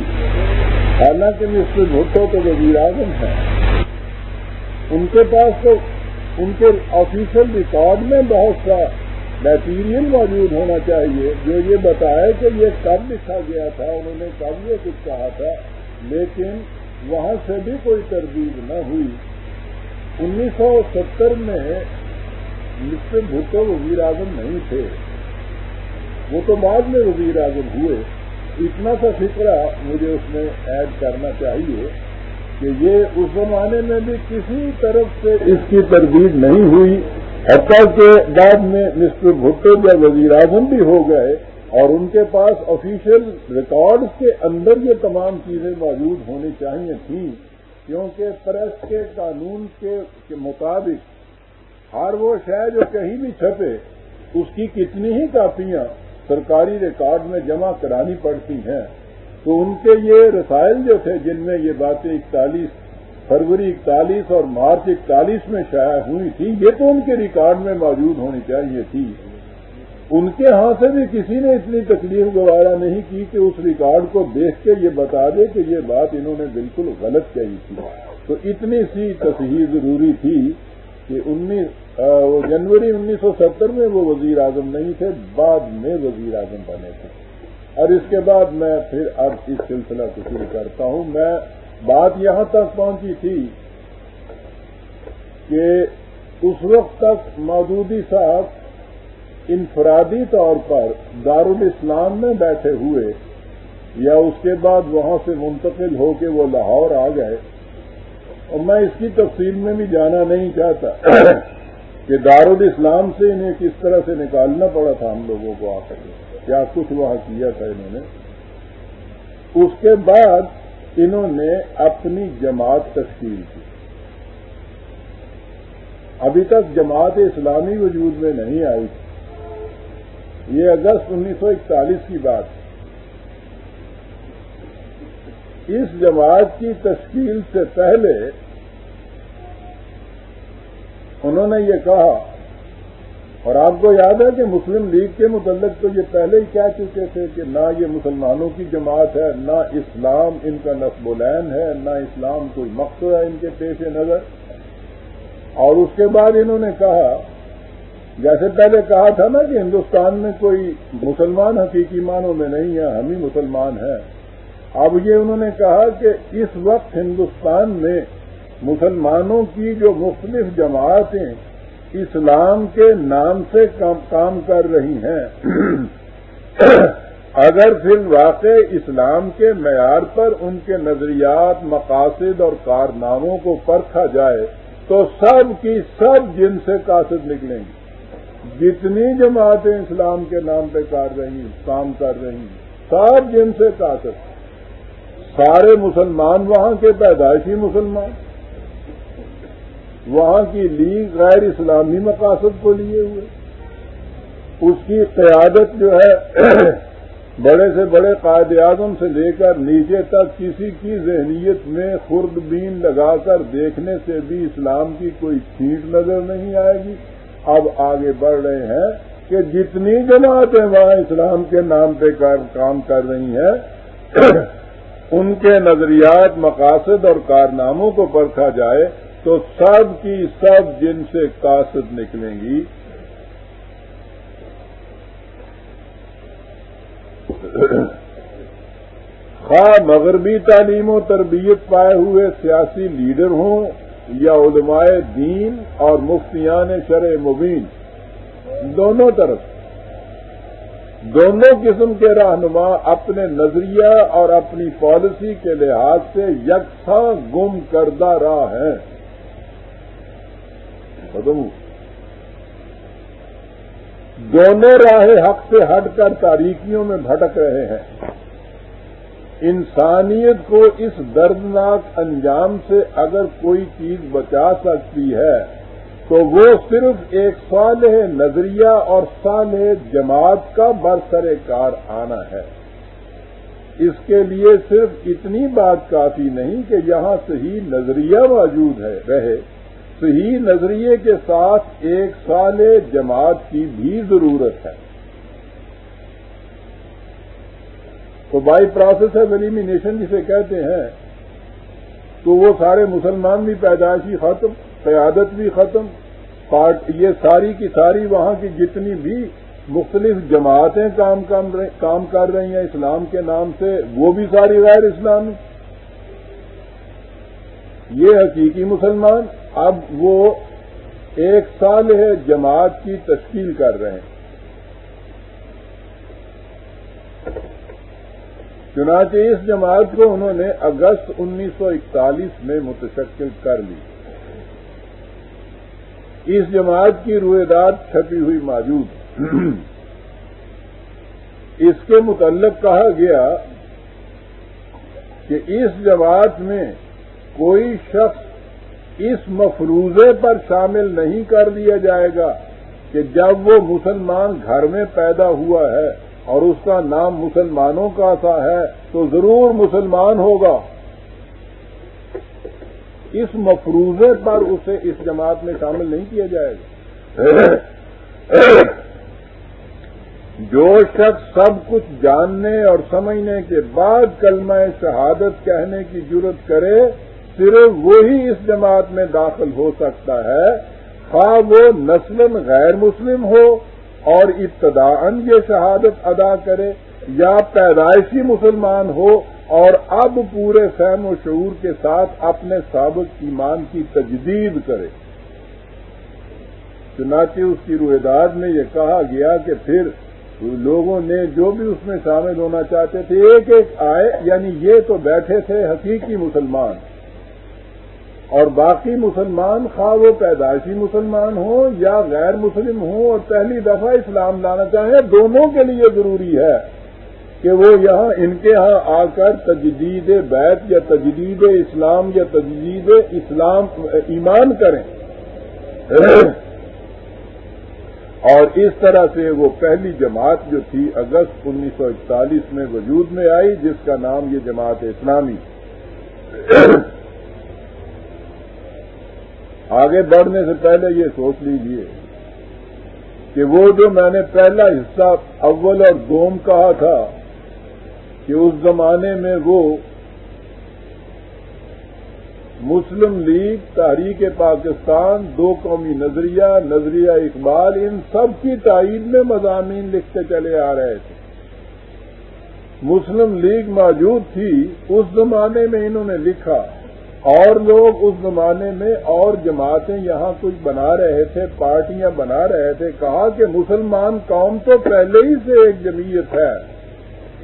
[SPEAKER 1] حالانکہ مسٹر بھٹو تو وزیر اعظم ہیں۔ ان کے پاس تو ان کے آفیشل ریکارڈ میں بہت سا میٹیریل موجود ہونا چاہیے جو یہ بتائے کہ یہ کب لکھا گیا تھا، انہوں نے کب یہ کچھ کہا تھا، لیکن وہاں سے بھی کوئی تردید نہ ہوئی۔ انیس سو ستر میں مسٹر بھٹو وزیر اعظم نہیں تھے۔ وہ تو بعد میں وزیر اعظم ہوئے۔ اتنا سا فکرہ مجھے اس میں ایڈ کرنا چاہیے کہ یہ اس زمانے میں بھی کسی طرف سے اس کی تردید نہیں ہوئی۔ حتیٰ کے بعد میں مسٹر بھٹو یا وزیر اعظم بھی ہو گئے اور ان کے پاس آفیشیل ریکارڈ کے اندر یہ تمام چیزیں موجود ہونی چاہیے تھیں، کیونکہ پریس کے قانون کے مطابق ہر وہ شے جو کہیں بھی چھپے، اس کی کتنی ہی کاپیاں سرکاری ریکارڈ میں جمع کرانی پڑتی ہیں۔ تو ان کے یہ رسائل جو تھے، جن میں یہ باتیں اکتالیس فروری اکتالیس اور مارچ اکتالیس میں شائع ہوئی تھی، یہ تو ان کے ریکارڈ میں موجود ہونی چاہیے تھی۔ ان کے ہاں سے بھی کسی نے اتنی تکلیف گوارا نہیں کی کہ اس ریکارڈ کو دیکھ کے یہ بتا دے کہ یہ بات انہوں نے بالکل غلط کہی تھی۔ تو اتنی سی تصحیح ضروری تھی کہ انیس جنوری انیس سو ستر میں وہ وزیر اعظم نہیں تھے، بعد میں وزیر اعظم بنے تھے۔ اور اس کے بعد میں پھر اب اس سلسلہ کو شروع کرتا ہوں۔ میں بات یہاں تک پہنچی تھی کہ اس وقت تک مودودی صاحب انفرادی طور پر دارالاسلام میں بیٹھے ہوئے یا اس کے بعد وہاں سے منتقل ہو کے وہ لاہور آ گئے، اور میں اس کی تفصیل میں بھی جانا نہیں چاہتا کہ دارالاسلام سے انہیں کس طرح سے نکالنا پڑا تھا ہم لوگوں کو آ کر، کیا کچھ وہاں کیا تھا انہوں نے۔ اس کے بعد انہوں نے اپنی جماعت تشکیل کی۔ ابھی تک جماعت اسلامی وجود میں نہیں آئی۔ تھی یہ اگست انیس سو اکتالیس کی بات اس جماعت کی تشکیل سے پہلے انہوں نے یہ کہا اور آپ کو یاد ہے کہ مسلم لیگ کے متعلق تو یہ پہلے ہی کہہ چکے تھے کہ نہ یہ مسلمانوں کی جماعت ہے، نہ اسلام ان کا نصب العین ہے، نہ اسلام کوئی مقصد ہے ان کے پیش نظر۔ اور اس کے بعد انہوں نے کہا، جیسے پہلے کہا تھا نا کہ ہندوستان میں کوئی مسلمان حقیقی معنوں میں نہیں ہے، ہم ہی مسلمان ہیں۔ اب یہ انہوں نے کہا کہ اس وقت ہندوستان میں مسلمانوں کی جو مختلف جماعتیں اسلام کے نام سے کام کر رہی ہیں۔ [CLEARS THROAT] اگر فی الواقع اسلام کے معیار پر ان کے نظریات، مقاصد اور کارناموں کو پرکھا جائے، تو سب کی سب جن سے قاصد نکلیں گی جتنی جماعتیں اسلام کے نام پہ کر رہی، کام کر رہی، سب جن سے قاصد۔ سارے مسلمان وہاں کے پیدائشی مسلمان۔ وہاں کی لیگ غیر اسلامی مقاصد کو لیے ہوئے۔ اس کی قیادت جو ہے، [CLEARS THROAT] بڑے سے بڑے قائد اعظم سے لے کر نیچے تک کسی کی ذہنیت میں خرد بین لگا کر دیکھنے سے بھی اسلام کی کوئی چھینٹ نظر نہیں آئے گی۔ اب آگے بڑھ رہے ہیں کہ جتنی جماعتیں وہاں اسلام کے نام پہ کام کر رہی ہیں، [CLEARS THROAT] ان کے نظریات، مقاصد اور کارناموں کو پرکھا جائے تو سب کی سب جن سے قاصد نکلیں گی۔ خواہ مغربی تعلیم و تربیت پائے ہوئے سیاسی لیڈر ہوں یا علماء دین اور مفتیان شرع مبین، دونوں طرف۔ دونوں قسم کے رہنما اپنے نظریہ اور اپنی پالیسی کے لحاظ سے یکساں گم کردہ راہ ہیں۔ دونوں راہ حق سے ہٹ کر تاریکیوں میں بھٹک رہے ہیں۔ انسانیت کو اس دردناک انجام سے اگر کوئی چیز بچا سکتی ہے، تو وہ صرف ایک صالح نظریہ اور صالح جماعت کا برسر کار آنا ہے۔ اس کے لیے صرف اتنی بات کافی نہیں کہ یہاں صحیح نظریہ موجود ہے، رہے۔ صحیح نظریے کے ساتھ ایک سال جماعت کی بھی ضرورت ہے۔ تو بائی پروسیس ہے ایلیمینیشن جسے کہتے ہیں، تو وہ سارے مسلمان بھی پیدائشی ختم، قیادت بھی ختم پارٹ یہ ساری کی ساری وہاں کی جتنی بھی مختلف جماعتیں کام کام کر رہی ہیں اسلام کے نام سے، وہ بھی ساری غیر اسلامی۔ یہ حقیقی مسلمان اب وہ ایک سال ہے جماعت کی تشکیل کر رہے ہیں۔ چنانچہ اس جماعت کو انہوں نے اگست انیس سو اکتالیس میں متشکل کر لی۔ اس جماعت کی روئے چھپی ہوئی موجود۔ اس کے متعلق کہا گیا کہ اس جماعت میں کوئی شخص اس مفروضے پر شامل نہیں کر دیا جائے گا کہ جب وہ مسلمان گھر میں پیدا ہوا ہے اور اس کا نام مسلمانوں کا سا ہے تو ضرور مسلمان ہوگا۔ اس مفروضے پر اسے اس جماعت میں شامل نہیں کیا جائے گا۔ [COUGHS] جو شخص سب کچھ جاننے اور سمجھنے کے بعد کلمہ شہادت کہنے کی ضرورت کرے صرف وہی اس جماعت میں داخل ہو سکتا ہے، خواہ وہ نسل غیر مسلم ہو اور ابتدا یہ شہادت ادا کرے یا پیدائشی مسلمان ہو اور اب پورے فہم و شعور کے ساتھ اپنے سابق ایمان کی تجدید کرے۔ چنانچہ اس کی روحداد میں یہ کہا گیا کہ پھر لوگوں نے جو بھی اس میں شامل ہونا چاہتے تھے، ایک ایک آئے یعنی یہ تو بیٹھے تھے حقیقی مسلمان۔ اور باقی مسلمان خواہ وہ پیدائشی مسلمان ہوں یا غیر مسلم ہوں اور پہلی دفعہ اسلام لانا چاہیں، دونوں کے لیے ضروری ہے کہ وہ یہاں ان کے ہاں آ کر تجدید بیت یا تجدید اسلام یا تجدید اسلام ایمان کریں۔ اور اس طرح سے وہ پہلی جماعت جو تھی، اگست انیس سو اکتالیس میں وجود میں آئی، جس کا نام یہ جماعت اسلامی۔ آگے بڑھنے سے پہلے یہ سوچ لیجیے کہ وہ جو میں نے پہلا حصہ اول اور دوم کہا تھا کہ اس زمانے میں وہ مسلم لیگ، تحریک پاکستان، دو قومی نظریہ نظریہ اقبال، ان سب کی تائید میں مضامین لکھتے چلے آ رہے تھے۔ مسلم لیگ موجود تھی، اس زمانے میں انہوں نے لکھا اور لوگ اس زمانے میں اور جماعتیں یہاں کچھ بنا رہے تھے، پارٹیاں بنا رہے تھے، کہا کہ مسلمان قوم تو پہلے ہی سے ایک جمعیت ہے۔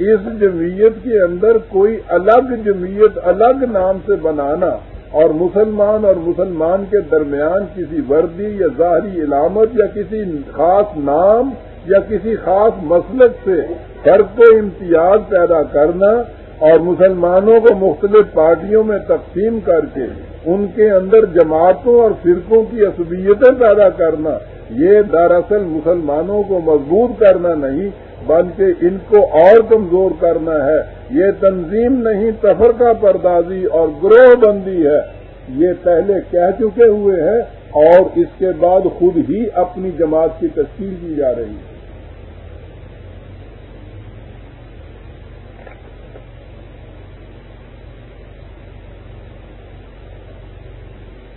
[SPEAKER 1] اس جمعیت کے اندر کوئی الگ جمعیت، الگ نام سے بنانا اور مسلمان اور مسلمان کے درمیان کسی وردی یا ظاہری علامت یا کسی خاص نام یا کسی خاص مسلک سے فرق و امتیاز پیدا کرنا اور مسلمانوں کو مختلف پارٹیوں میں تقسیم کر کے ان کے اندر جماعتوں اور فرقوں کی عصبیتیں پیدا کرنا، یہ دراصل مسلمانوں کو مضبوط کرنا نہیں، بلکہ ان کو اور کمزور کرنا ہے۔ یہ تنظیم نہیں تفرقہ پردازی اور گروہ بندی ہے۔ یہ پہلے کہہ چکے ہوئے ہیں اور اس کے بعد خود ہی اپنی جماعت کی تشکیل کی جا رہی ہے۔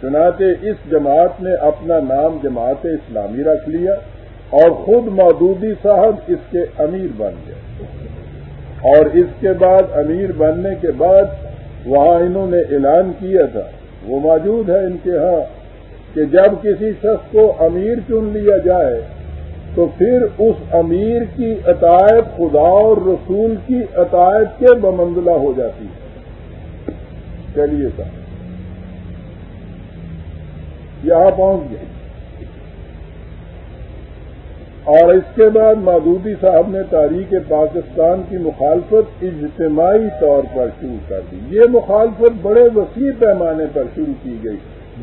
[SPEAKER 1] چنانچہ اس جماعت نے اپنا نام جماعت اسلامی رکھ لیا اور خود مودودی صاحب اس کے امیر بن گئے۔ اور اس کے بعد امیر بننے کے بعد وہاں انہوں نے اعلان کیا تھا۔ وہ موجود ہے ان کے ہاں کہ جب کسی شخص کو امیر چن لیا جائے تو پھر اس امیر کی عطایت خدا اور رسول کی عطایت کے بمنزلہ ہو جاتی ہے۔ چلیے صاحب یہاں پہنچ گئے اور اس کے بعد مادودی صاحب نے تاریخ پاکستان کی مخالفت اجتماعی طور پر شروع کر دی۔ یہ مخالفت بڑے وسیع پیمانے پر شروع کی گئی۔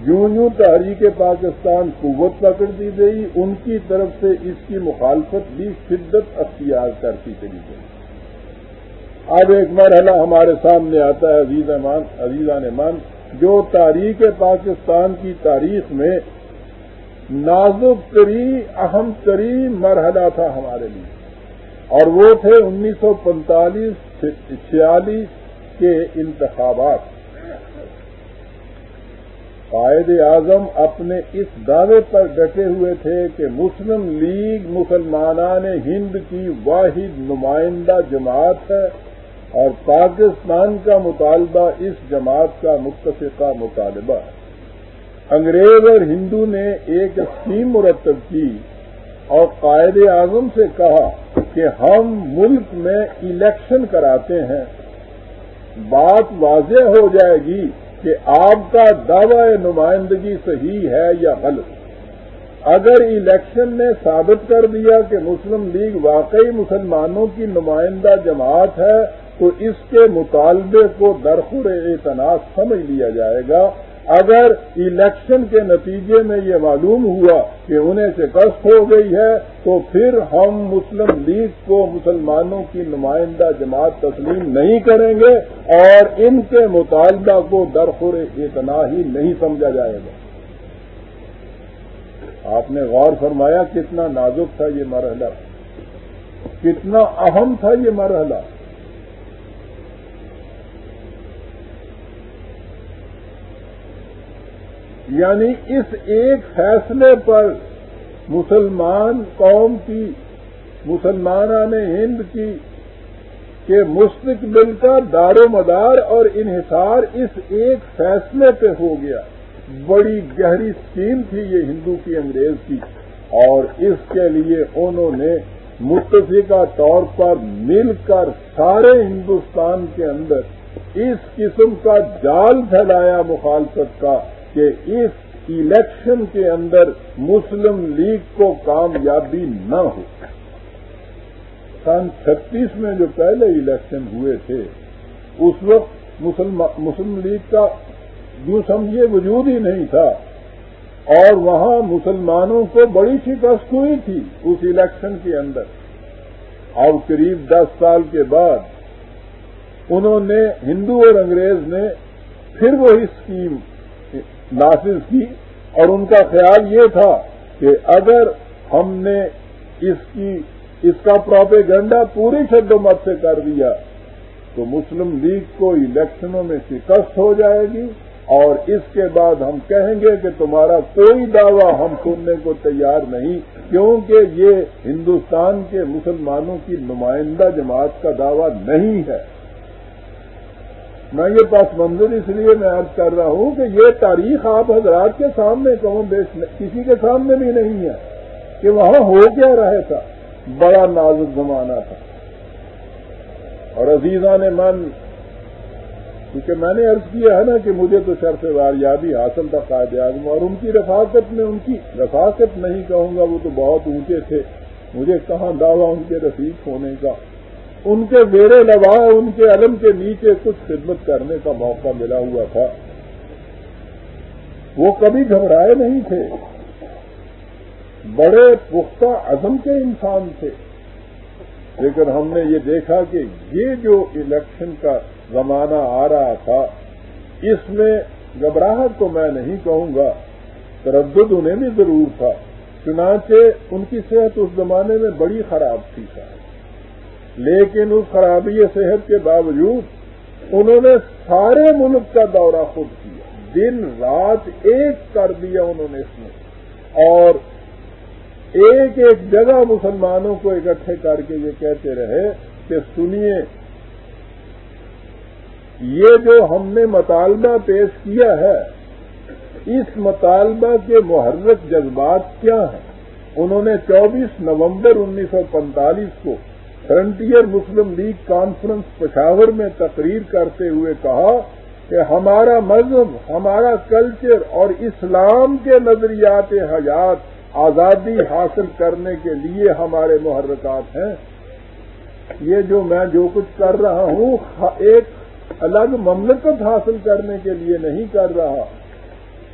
[SPEAKER 1] یوں یوں تحریک پاکستان قوت پکڑتی گئی۔ ان کی طرف سے اس کی مخالفت بھی شدت اختیار کرتی چلی گئی۔ اب ایک مرحلہ ہمارے سامنے آتا ہے۔ عزیز امان عزیزان مان جو تاریخ پاکستان کی تاریخ میں نازک تری اہم تری مرحلہ تھا ہمارے لیے۔ اور وہ تھے انیس سو پینتالیس، چھیالیس کے انتخابات۔ قائد اعظم اپنے اس دعوے پر ڈٹے ہوئے تھے کہ مسلم لیگ مسلمان ہند کی واحد نمائندہ جماعت ہے۔ اور پاکستان کا مطالبہ اس جماعت کا متفقہ مطالبہ ہے۔ انگریز اور ہندو نے ایک اسکیم مرتب کی اور قائد اعظم سے کہا کہ ہم ملک میں الیکشن کراتے ہیں۔ بات واضح ہو جائے گی کہ آپ کا دعوی نمائندگی صحیح ہے یا غلط۔ اگر الیکشن نے ثابت کر دیا کہ مسلم لیگ واقعی مسلمانوں کی نمائندہ جماعت ہے تو اس کے مطالبے کو درخور اعتناق سمجھ لیا جائے گا۔ اگر الیکشن کے نتیجے میں یہ معلوم ہوا کہ انہیں شکست ہو گئی ہے، تو پھر ہم مسلم لیگ کو مسلمانوں کی نمائندہ جماعت تسلیم نہیں کریں گے اور ان کے مطالبہ کو درخور اتنا ہی نہیں سمجھا جائے گا۔ آپ نے غور فرمایا کتنا نازک تھا یہ مرحلہ، کتنا اہم تھا یہ مرحلہ۔ یعنی اس ایک فیصلے پر مسلمان قوم کی مسلمان ہند کی، کہ مستقبل کا دار و مدار اور انحصار اس ایک فیصلے پہ ہو گیا۔ بڑی گہری اسکیم تھی یہ ہندو کی انگریز کی۔ اور اس کے لیے انہوں نے متفقہ طور پر مل کر سارے ہندوستان کے اندر اس قسم کا جال پھیلایا مخالفت کا۔ کہ اس الیکشن کے اندر مسلم لیگ کو کامیابی نہ ہو۔ سن چھتیس میں جو پہلے الیکشن ہوئے تھے، اس وقت مسلم لیگ کا جو سمجھے وجود ہی نہیں تھا۔ اور وہاں مسلمانوں کو بڑی شکست ہوئی تھی اس الیکشن کے اندر۔ اور قریب دس سال کے بعد انہوں نے ہندو اور انگریز نے پھر وہی اسکیم نافذ کی اور ان کا خیال یہ تھا کہ اگر ہم نے اس کی اس کا پروپیگنڈا پوری شد و مت سے کر دیا تو مسلم لیگ کو الیکشنوں میں شکست ہو جائے گی اور اس کے بعد ہم کہیں گے کہ تمہارا کوئی دعویٰ ہم سننے کو تیار نہیں کیونکہ یہ ہندوستان کے مسلمانوں کی نمائندہ جماعت کا دعویٰ نہیں ہے۔ میں یہ پاس منظر اس لیے میں عرض کر رہا ہوں کہ یہ تاریخ آپ حضرات کے سامنے کہوں کسی کے سامنے بھی نہیں ہے کہ وہاں ہو کیا رہے تھا۔ بڑا نازک زمانہ تھا۔ اور عزیزہ نے من، کیونکہ میں نے عرض کیا ہے نا کہ مجھے تو شرف واریابی، حاصل تھا قائد اعظم، اور ان کی رفاقت میں ان کی رفاقت نہیں کہوں گا، وہ تو بہت اونچے تھے۔ مجھے کہاں دعویٰ ان کے رفیق ہونے کا؟ ان کے بیڑے لوا ان کے علم کے نیچے کچھ خدمت کرنے کا موقع ملا ہوا تھا۔ وہ کبھی گھبرائے نہیں تھے۔ بڑے پختہ عزم کے انسان تھے۔ لیکن ہم نے یہ دیکھا کہ یہ جو الیکشن کا زمانہ آ رہا تھا، اس میں گھبراہٹ تو میں نہیں کہوں گا، تردد انہیں بھی ضرور تھا۔ چنانچہ ان کی صحت اس زمانے میں بڑی خراب تھی۔ شاید لیکن اس خرابی صحت کے باوجود انہوں نے سارے ملک کا دورہ خود کیا۔ دن رات ایک کر دیا انہوں نے اس میں اور ایک ایک جگہ مسلمانوں کو اکٹھے کر کے یہ کہتے رہے کہ سنیے، یہ جو ہم نے مطالبہ پیش کیا ہے، اس مطالبہ کے محرک جذبات کیا ہیں؟ انہوں نے چوبیس نومبر انیس سو پینتالیس کو Frontier Muslim League conference Peshawar میں تقریر کرتے ہوئے کہا کہ ہمارا مذہب، ہمارا کلچر اور اسلام کے نظریات حیات آزادی حاصل کرنے کے لیے ہمارے محرکات ہیں۔ یہ جو میں جو کچھ کر رہا ہوں، ایک الگ مملکت حاصل کرنے کے لیے نہیں کر رہا۔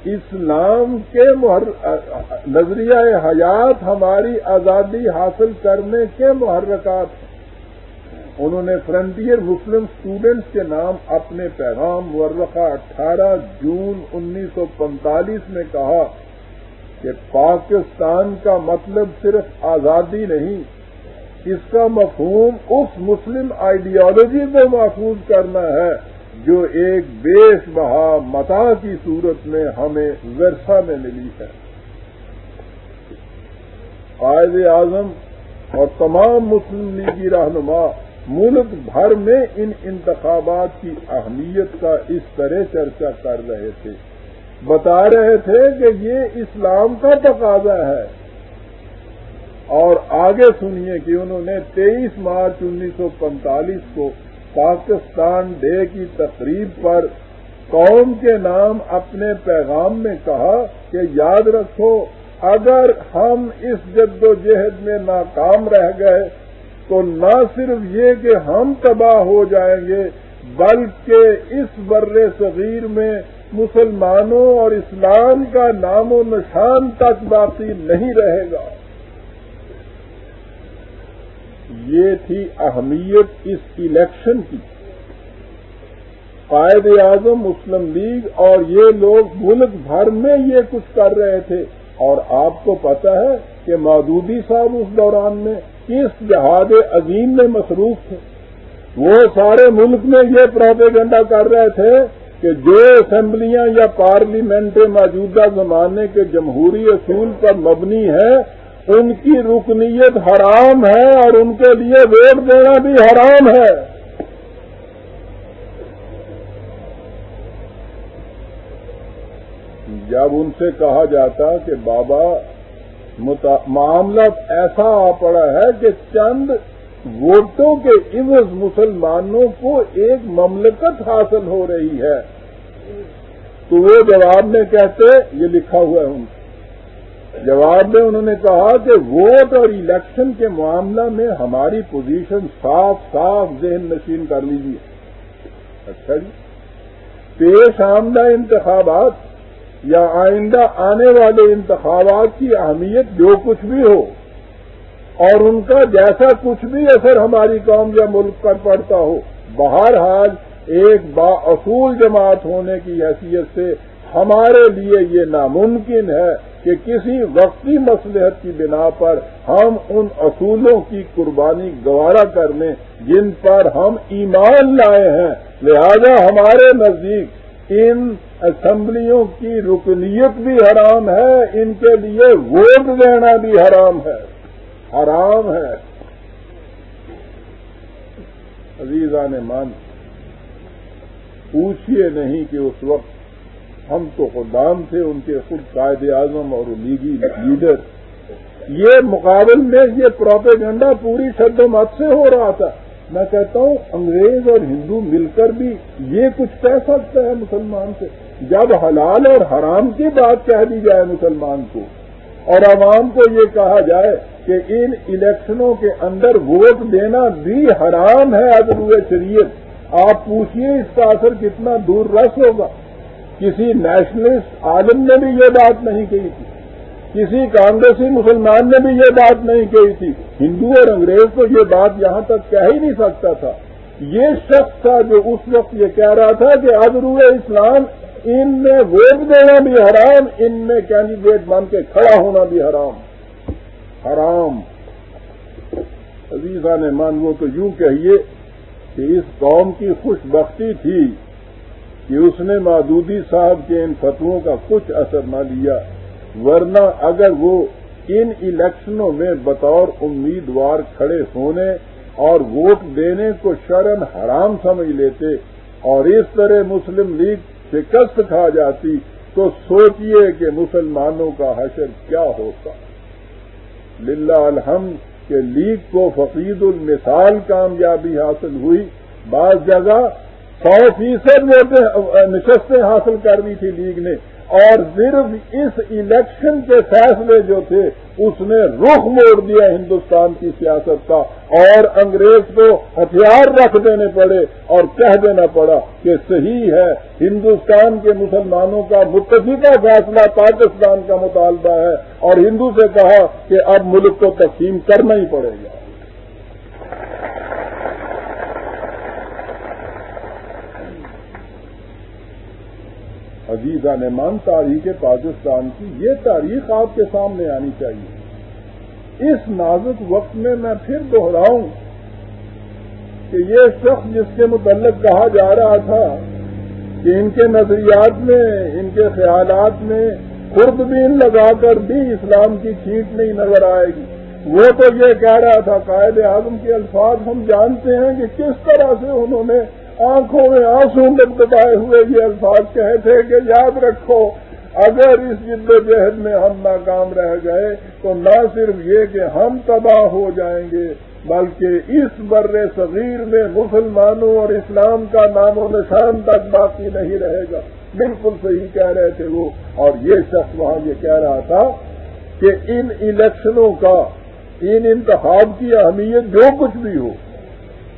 [SPEAKER 1] اسلام کے نظریہ حیات ہماری آزادی حاصل کرنے کے محرکات ہیں۔ انہوں نے فرنٹیئر مسلم اسٹوڈنٹس کے نام اپنے پیغام مرخہ اٹھارہ جون انیس سو پینتالیس میں کہا کہ پاکستان کا مطلب صرف آزادی نہیں، اس کا مفہوم اس مسلم آئیڈیالوجی کو محفوظ کرنا ہے۔ جو ایک بیش بہا متا کی صورت میں ہمیں ورثہ میں ملی ہے۔ قائد اعظم اور تمام مسلم لیگی رہنما ملک بھر میں ان انتخابات کی اہمیت کا اس طرح چرچا کر رہے تھے۔ بتا رہے تھے کہ یہ اسلام کا تقاضا ہے۔ اور آگے سنیے کہ انہوں نے تیئیس مارچ انیس سو پینتالیس کو پاکستان ڈے کی تقریب پر قوم کے نام اپنے پیغام میں کہا کہ یاد رکھو، اگر ہم اس جد و جہد میں ناکام رہ گئے تو نہ صرف یہ کہ ہم تباہ ہو جائیں گے، بلکہ اس بر صغیر میں مسلمانوں اور اسلام کا نام و نشان تک باقی نہیں رہے گا۔ یہ تھی اہمیت اس الیکشن کی۔ قائد اعظم مسلم لیگ اور یہ لوگ ملک بھر میں یہ کچھ کر رہے تھے۔ اور آپ کو پتا ہے کہ مودودی صاحب اس دوران میں کس جہاد عظیم میں مصروف تھے۔ وہ سارے ملک میں یہ پروپیگنڈا کر رہے تھے کہ جو اسمبلیاں یا پارلیمنٹیں موجودہ زمانے کے جمہوری اصول پر مبنی ہیں ان کی رکنیت حرام ہے اور ان کے لیے ووٹ دینا بھی حرام ہے۔ جب ان سے کہا جاتا کہ بابا معاملہ ایسا آ پڑا ہے کہ چند ووٹوں کے عوض مسلمانوں کو ایک مملکت حاصل ہو رہی ہے۔ تو وہ جواب میں کہتے، یہ لکھا ہوا ہے ان جواب میں انہوں نے کہا کہ ووٹ اور الیکشن کے معاملہ میں ہماری پوزیشن صاف صاف ذہن نشین کر لیجیے اچھا جی۔ پیش آمدہ انتخابات یا آئندہ آنے والے انتخابات کی اہمیت جو کچھ بھی ہو اور ان کا جیسا کچھ بھی اثر ہماری قوم یا ملک پر پڑتا ہو، بہرحال ایک با اصول جماعت ہونے کی حیثیت سے ہمارے لیے یہ ناممکن ہے۔ کہ کسی وقتی مسلحت کی بنا پر ہم ان اصولوں کی قربانی گوارا کر لیں جن پر ہم ایمان لائے ہیں۔ لہذا ہمارے نزدیک ان اسمبلیوں کی رکنیت بھی حرام ہے، ان کے لیے ووٹ دینا بھی حرام ہے۔ حرام ہے۔ عزیزہ نے مان پوچھئے نہیں کہ اس وقت ہم تو خدام تھے، ان کے خود قائد اعظم اور لیگی لیڈر۔ یہ مقابل میں یہ پروپیگنڈا پوری شد مت سے ہو رہا تھا۔ میں کہتا ہوں، انگریز اور ہندو مل کر بھی یہ کچھ کہہ سکتا ہے مسلمان سے۔ جب حلال اور حرام کی بات کہہ دی جائے مسلمان کو، اور عوام کو یہ کہا جائے کہ ان الیکشنوں کے اندر ووٹ دینا بھی حرام ہے ادرو شریعت۔ آپ پوچھیے اس کا اثر کتنا دور رس ہوگا۔ کسی نیشنلسٹ عالم نے بھی یہ بات نہیں کہی تھی۔ کسی کانگریسی مسلمان نے بھی یہ بات نہیں کہی تھی۔ ہندو اور انگریز تو یہ بات یہاں تک کہہ ہی نہیں سکتا تھا۔ یہ شخص تھا جو اس وقت یہ کہہ رہا تھا کہ ادرو اسلام ان میں ووٹ دینا بھی حرام، ان میں کینڈیڈیٹ بن کے کھڑا ہونا بھی حرام۔ حرام۔ عزیزہ نے مان وہ تو یوں کہیے کہ اس قوم کی خوش بختی تھی۔ کہ اس نے مادودی صاحب کے ان فتووں کا کچھ اثر نہ لیا، ورنہ اگر وہ ان الیکشنوں میں بطور امیدوار کھڑے ہونے اور ووٹ دینے کو شرن حرام سمجھ لیتے اور اس طرح مسلم لیگ شکست کھا جاتی، تو سوچئے کہ مسلمانوں کا حشر کیا ہوتا۔ للہ الحمد کہ لیگ کو فقید المثال کامیابی حاصل ہوئی۔ بعض جگہ سو فیصد نشستیں حاصل کر دی تھی لیگ نے۔ اور صرف اس الیکشن کے فیصلے جو تھے، اس نے رخ موڑ دیا ہندوستان کی سیاست کا۔ اور انگریز کو ہتھیار رکھ دینے پڑے اور کہہ دینا پڑا کہ صحیح ہے، ہندوستان کے مسلمانوں کا متفقہ فیصلہ پاکستان کا مطالبہ ہے۔ اور ہندو سے کہا کہ اب ملک کو تقسیم کرنا ہی پڑے گا۔ عزیزہ نعمان تاریخ پاکستان کی، یہ تاریخ آپ کے سامنے آنی چاہیے۔ اس نازک وقت میں میں پھر دوہراؤں کہ یہ شخص جس کے متعلق کہا جا رہا تھا کہ ان کے نظریات میں، ان کے خیالات میں خوردبین لگا کر بھی اسلام کی کھینچ نہیں نظر آئے گی۔ وہ تو یہ کہہ رہا تھا، قائد اعظم کے الفاظ ہم جانتے ہیں کہ کس طرح سے انہوں نے آنکھوں میں آنسو دبائے ہوئے یہ الفاظ کہے تھے کہ یاد رکھو، اگر اس جد و جہد میں ہم ناکام رہ گئے تو نہ صرف یہ کہ ہم تباہ ہو جائیں گے، بلکہ اس بر صغیر میں مسلمانوں اور اسلام کا نام و نشان تک باقی نہیں رہے گا۔ بالکل صحیح کہہ رہے تھے وہ۔ اور یہ شخص وہاں یہ کہہ رہا تھا کہ ان الیکشنوں کا، ان انتخاب کی اہمیت جو کچھ بھی ہو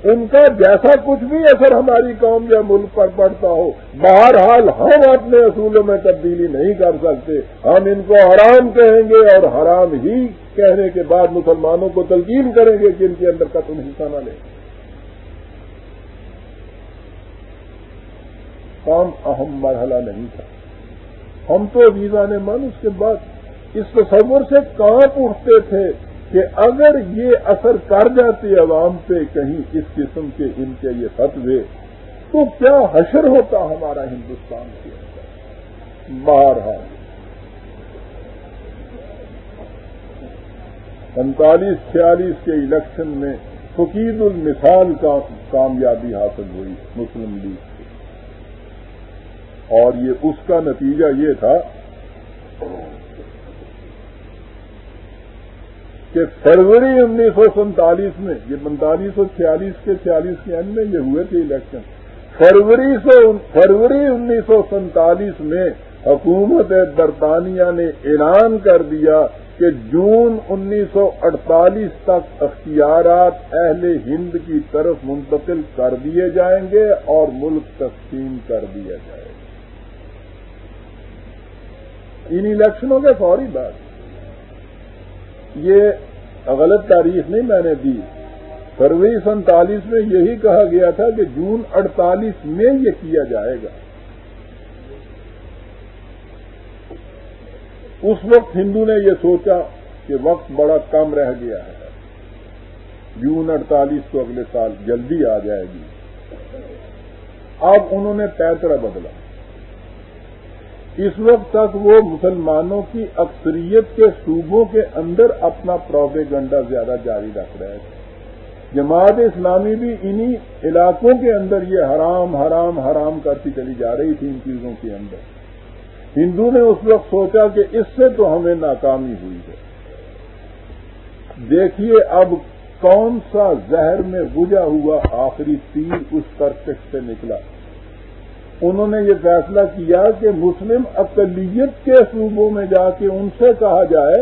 [SPEAKER 1] ان کا جیسا کچھ بھی اثر ہماری قوم یا ملک پر پڑتا ہو، بہرحال ہم اپنے اصولوں میں تبدیلی نہیں کر سکتے۔ ہم ان کو حرام کہیں گے اور حرام ہی کہنے کے بعد مسلمانوں کو تلقین کریں گے کہ ان کے اندر کا تم حصہ نہ لیں۔ کام اہم مرحلہ نہیں تھا۔ ہم تو ویزا نے من اس کے بعد اس تصور سے کانپ اٹھتے تھے۔ کہ اگر یہ اثر کر جاتے عوام پہ کہیں اس قسم کے ان کے یہ فتوے تو کیا حشر ہوتا ہمارا ہندوستان کے اندر؟ بارہ پینتالیس چھیالیس کے الیکشن میں فقید المثال کا کامیابی حاصل ہوئی مسلم لیگ سے۔ اور یہ اس کا نتیجہ یہ تھا کہ فروری انیس سو سینتالیس میں، یہ پینتالیس سو چھیالیس کے چھیالیس کے اینڈ یعنی میں، یہ ہوئے تھے الیکشن۔ فروری سو، فروری انیس سو سینتالیس میں حکومت برطانیہ نے اعلان کر دیا کہ جون انیس سو اڑتالیس تک اختیارات اہل ہند کی طرف منتقل کر دیے جائیں گے اور ملک تقسیم کر دیا جائے گا۔ ان الیکشنوں کے فوری بعد۔ یہ غلط تاریخ نہیں میں نے دی۔ فروری سینتالیس میں یہی کہا گیا تھا کہ جون اڑتالیس میں یہ کیا جائے گا۔ اس وقت ہندو نے یہ سوچا کہ وقت بڑا کم رہ گیا ہے۔ جون اڑتالیس کو اگلے سال جلدی آ جائے گی۔ اب انہوں نے پیترا بدلا۔ اس وقت تک وہ مسلمانوں کی اکثریت کے صوبوں کے اندر اپنا پروپیگنڈا زیادہ جاری رکھ رہے تھے۔ جماعت اسلامی بھی انہی علاقوں کے اندر یہ حرام حرام حرام کرتی چلی جا رہی تھی ان چیزوں کے اندر۔ ہندو نے اس وقت سوچا کہ اس سے تو ہمیں ناکامی ہوئی ہے۔ دیکھیے اب کون سا زہر میں بجا ہوا آخری تیر اس پرفیکٹ سے نکلا۔ انہوں نے یہ فیصلہ کیا کہ مسلم اقلیت کے صوبوں میں جا کے ان سے کہا جائے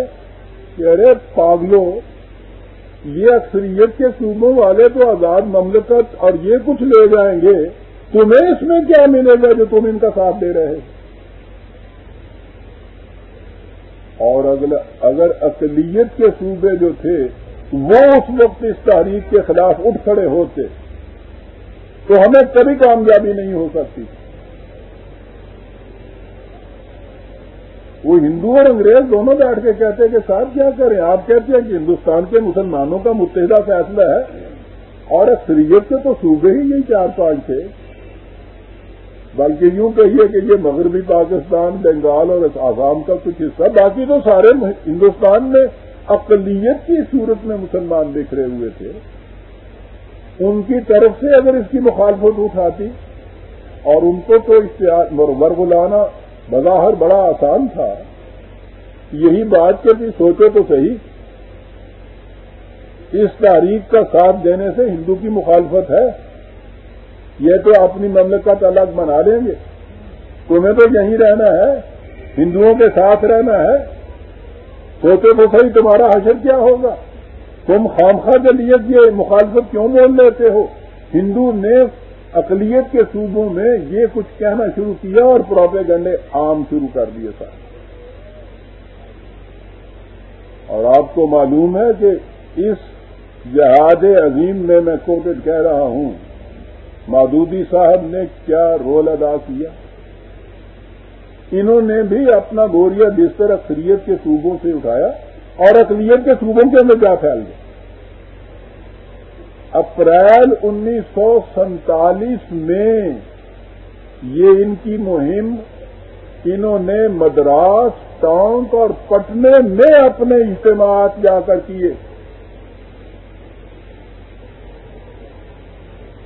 [SPEAKER 1] کہ ارے پاگلوں، یہ اکثریت کے صوبوں والے تو آزاد مملکت اور یہ کچھ لے جائیں گے، تمہیں اس میں کیا ملے گا جو تم ان کا ساتھ دے رہے اور اگر اقلیت کے صوبے جو تھے، وہ اس وقت اس تاریخ کے خلاف اٹھ کھڑے ہوتے، تو ہمیں کبھی کامیابی نہیں ہو سکتی۔ وہ ہندو اور انگریز دونوں بیٹھ کے کہتے ہیں کہ صاحب کیا کریں؟ آپ کہتے ہیں کہ ہندوستان کے مسلمانوں کا متحدہ فیصلہ ہے اور اکثریت سے تو صوبے ہی یہی چار پانچ تھے۔ بلکہ یوں کہیے کہ یہ مغربی پاکستان، بنگال اور آسام کا کچھ حصہ، باقی تو سارے ہندوستان میں اقلیت کی صورت میں مسلمان بکھرے ہوئے تھے۔ ان کی طرف سے اگر اس کی مخالفت اٹھاتی اور ان کو تو اشتہار ورغلانا بظاہر بڑا آسان تھا۔ یہی بات کہ سوچو تو صحیح۔ اس تاریخ کا ساتھ دینے سے ہندو کی مخالفت ہے۔ یہ تو اپنی مملکت الگ بنا لیں گے۔ تمہیں تو یہیں رہنا ہے۔ ہندوؤں کے ساتھ رہنا ہے۔ سوچو تو صحیح تمہارا حشر کیا ہوگا۔ تم خامخواہ جلیت یہ مخالفت کیوں بول لیتے ہو؟ ہندو نے اقلیت کے صوبوں میں یہ کچھ کہنا شروع کیا اور پروپیگنڈے عام شروع کر دیے سر۔ اور آپ کو معلوم ہے کہ اس جہاد عظیم میں میں کوٹڈ کہہ رہا ہوں، مادودی صاحب نے کیا رول ادا کیا؟ انہوں نے بھی اپنا گوریا بستر اکثریت کے صوبوں سے اٹھایا اور اقلیت کے صوبوں کے اندر کیا پھیل گیا۔ اپریل انیس سو سینتالیس میں یہ ان کی مہم انہوں نے مدراس ٹانک اور پٹنے میں اپنے اجتماعات جا کر کیے۔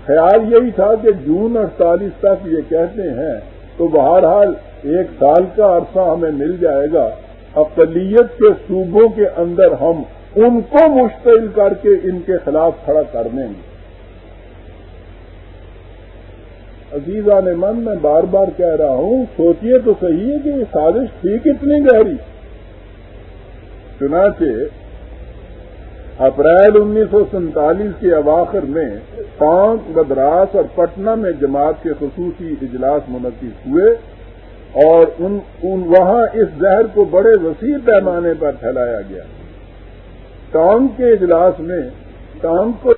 [SPEAKER 1] خیال یہی تھا کہ جون اڑتالیس تک یہ کہتے ہیں، تو بہرحال ایک سال کا عرصہ ہمیں مل جائے گا۔ اقلیت کے صوبوں کے اندر ہم ان کو مشتعل کر کے ان کے خلاف کھڑا کر دیں گے۔ عزیزہ نے من میں بار بار کہہ رہا ہوں، سوچئے تو صحیح ہے کہ یہ سازش تھی کتنی گہری۔ چنانچہ اپریل انیس سو سینتالیس کے اواخر میں پانچ مدراس اور پٹنہ میں جماعت کے خصوصی اجلاس منعقد ہوئے اور ان ان وہاں اس زہر کو بڑے وسیع پیمانے پر پھیلایا گیا۔ کام کے اجلاس میں ٹانگ کو